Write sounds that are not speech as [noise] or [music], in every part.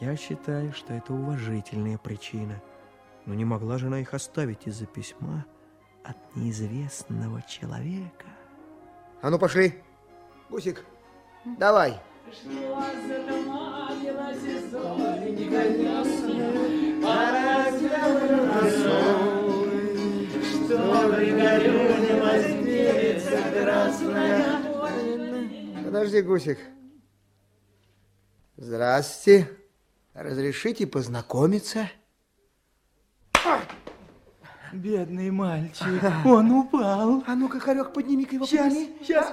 Я считаю, что это уважительная причина. Но не могла же она их оставить из-за письма от неизвестного человека. А ну, пошли. Гусик, давай. Подожди, Гусик. Здрасте. Разрешите познакомиться? Бедный мальчик, он упал. А ну-ка, Хорек, подними-ка его, Сейчас, подними. сейчас.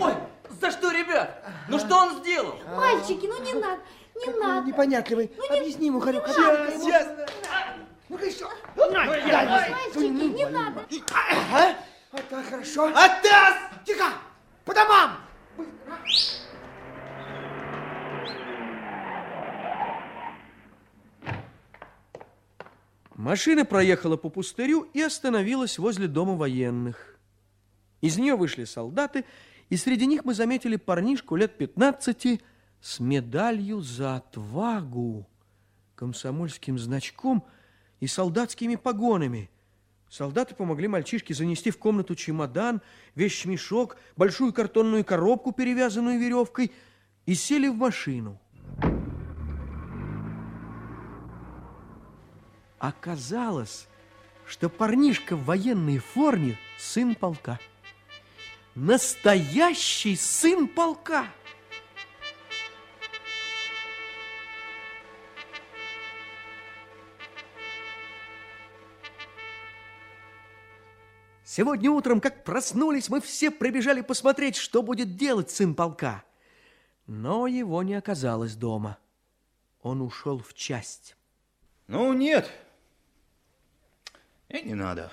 Ой, за что, ребят? Ну что он сделал? Мальчики, ну не надо, не Ну, надо. непонятливый. Объясни ему, Хорек. Сейчас, сейчас. Ну-ка еще. Мальчики, не надо. Вот так, хорошо. Атас! Тихо! По домам! Машина проехала по пустырю и остановилась возле дома военных. Из нее вышли солдаты, и среди них мы заметили парнишку лет 15 с медалью за отвагу, комсомольским значком и солдатскими погонами. Солдаты помогли мальчишке занести в комнату чемодан, вещмешок, большую картонную коробку, перевязанную веревкой, и сели в машину. Оказалось, что парнишка в военной форме сын полка. Настоящий сын полка! Сегодня утром, как проснулись, мы все прибежали посмотреть, что будет делать сын полка. Но его не оказалось дома. Он ушел в часть. Ну, нет. И не надо.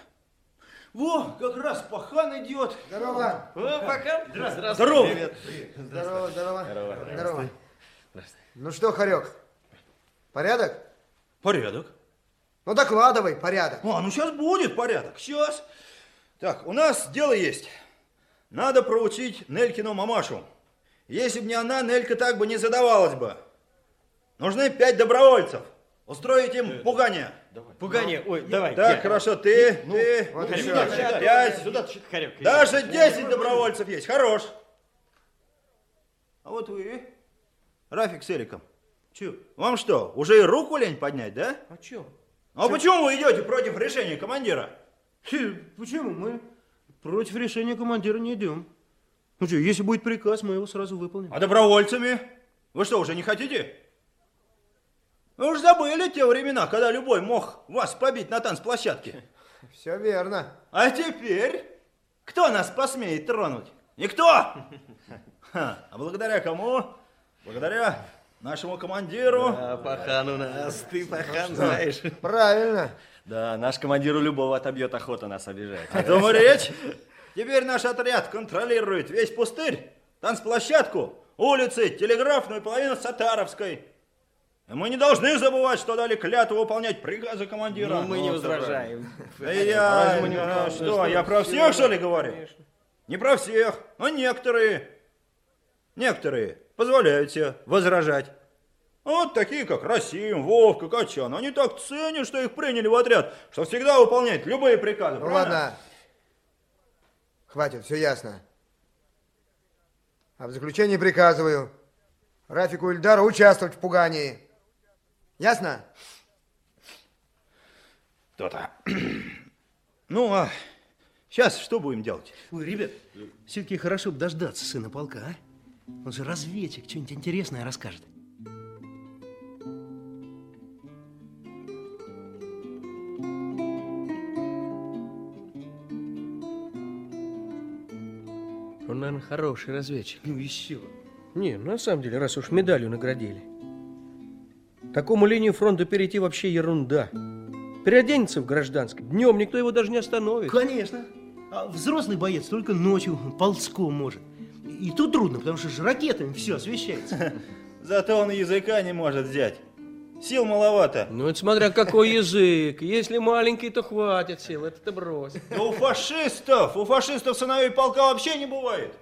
Во, как раз пахан идет. Здорово. О, пока. Здорово. Здорово, здорово. Здорово. Ну что, Хорек, порядок? Порядок. Ну, докладывай, порядок. А, ну сейчас будет порядок. Сейчас. Так, у нас дело есть. Надо проучить Нелькину мамашу. Если бы не она, Нелька так бы не задавалась бы. Нужны пять добровольцев. Устроить им пугание. Пугание, ой, давай. Так, я. хорошо, ты, ты, вот ну, еще. сюда, сюда, пять, Сюда, Харек. даже десять добровольцев есть. Хорош. А вот вы, Рафик с Эриком. Че, вам что, уже и руку лень поднять, да? А что? А почему вы идете против решения командира? Хе, Почему мы против решения командира не идем? Ну что, если будет приказ, мы его сразу выполним. А добровольцами? Вы что, уже не хотите? Вы уж забыли те времена, когда любой мог вас побить на танцплощадке. [laughs] Все верно. А теперь кто нас посмеет тронуть? Никто! [laughs] Ха, а благодаря кому? Благодаря нашему командиру. А, пахан у нас, ты пахан знаешь. [laughs] Правильно. Да, наш командир у любого отобьет охота нас обижать. О том и речь. Теперь наш отряд контролирует весь пустырь, танцплощадку, улицы, телеграфную половину Сатаровской. Мы не должны забывать, что дали клятву выполнять приказы командира. Ну, мы не возражаем. Да [laughs] я, а, что, я про всех, что ли, говорю? Не про всех, но некоторые. Некоторые позволяют себе возражать. Вот такие, как Расим, Вовка, Качан. Они так ценят, что их приняли в отряд, что всегда выполняют любые приказы. Ну правильно? ладно. Хватит, все ясно. А в заключение приказываю Рафику Ильдару участвовать в пугании. Ясно? То-то. [clears throat] Ну, а сейчас что будем делать? Ой, ребят, все-таки хорошо бы дождаться сына полка, а? Он же разведчик, что-нибудь интересное расскажет. Он, наверное, хороший разведчик. Ну еще. Не, на самом деле, раз уж медалью наградили. Такому линию фронта перейти вообще ерунда. Переоденется в гражданском. Днем никто его даже не остановит. Конечно. А взрослый боец только ночью ползком может. И тут трудно, потому что же ракетами все освещается. [laughs] Зато он языка не может взять. Сил маловато. Ну, это смотря какой язык. Если маленький, то хватит сил. Это ты брось. Да у фашистов, у фашистов сыновей полка вообще не бывает.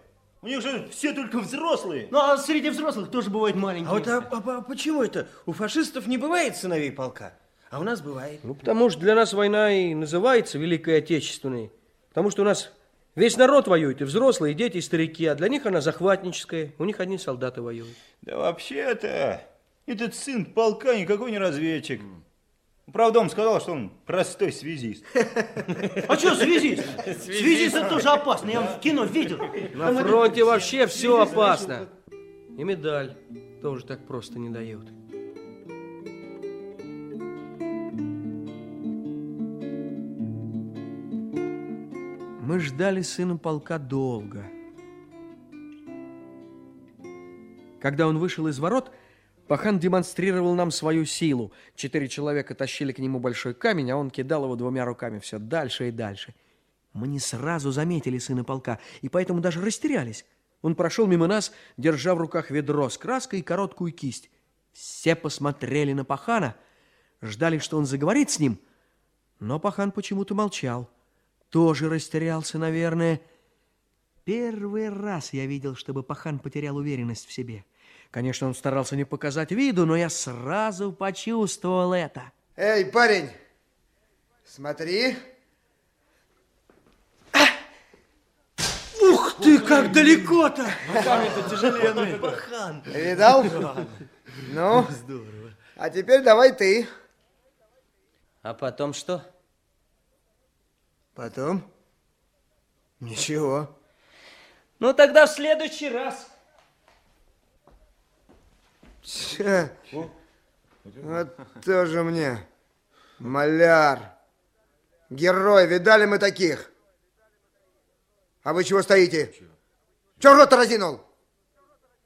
У них же все только взрослые. Ну, а среди взрослых тоже бывают маленькие. А вот а, а- а почему это у фашистов не бывает сыновей полка, а у нас бывает? Ну, потому что для нас война и называется Великой Отечественной. Потому что у нас весь народ воюет, и взрослые, и дети, и старики, а для них она захватническая, у них одни солдаты воюют. Да вообще-то, этот сын полка никакой не разведчик. Правда, он сказал, что он простой связист. А что связист? Связист это тоже опасно, я в кино видел. На фронте вообще все опасно. И медаль тоже так просто не дают. Мы ждали сына полка долго. Когда он вышел из ворот, Пахан демонстрировал нам свою силу. Четыре человека тащили к нему большой камень, а он кидал его двумя руками все дальше и дальше. Мы не сразу заметили сына полка, и поэтому даже растерялись. Он прошел мимо нас, держа в руках ведро с краской и короткую кисть. Все посмотрели на Пахана, ждали, что он заговорит с ним, но Пахан почему-то молчал. Тоже растерялся, наверное. Первый раз я видел, чтобы Пахан потерял уверенность в себе. Конечно, он старался не показать виду, но я сразу почувствовал это. Эй, парень, смотри. Ух ты, как далеко-то! Видал? Ну, здорово. А теперь давай ты. А потом что? Потом? Ничего. Ну тогда в следующий раз. Че? Вот тоже мне. Маляр. Герой, видали мы таких? А вы чего стоите? Чего рот разинул?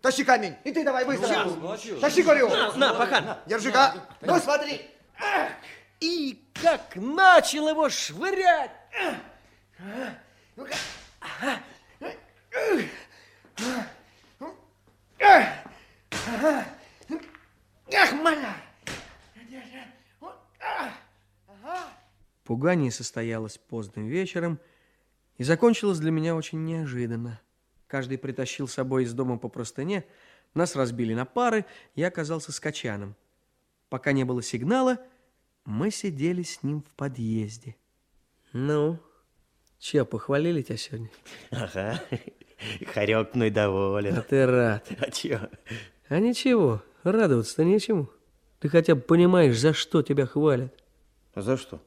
Тащи камень. И ты давай быстро. Тащи, говорю. На, Пахан. Держи-ка. Ну, смотри. И как начал его швырять! Пугание состоялось поздним вечером и закончилось для меня очень неожиданно. Каждый притащил с собой из дома по простыне, нас разбили на пары, я оказался с Качаном. Пока не было сигнала, мы сидели с ним в подъезде. Ну, че, похвалили тебя сегодня? Ага, Харек мной А доволен. ты рад. А чё? А ничего, радоваться-то нечему. Ты хотя бы понимаешь, за что тебя хвалят. А за что?